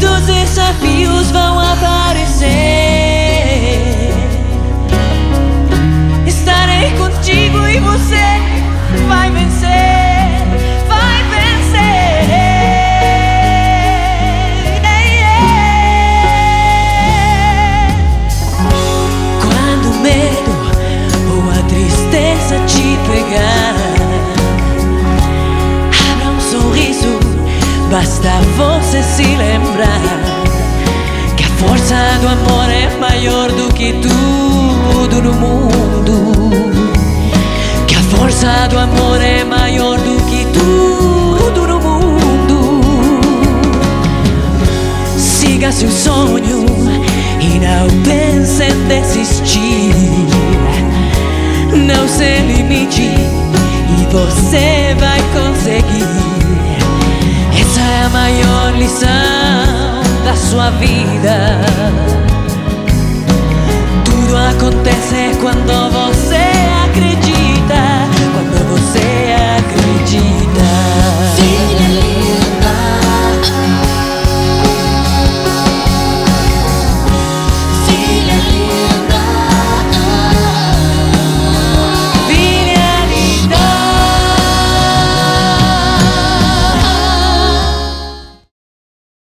tus desafíos. Basta você se lembrar que a força do amor é maior do que tudo no mundo. Que a força do amor é maior do que tudo no mundo. Siga seu sonho e não pense em desistir. Não se vida. Tudo acontece quando você.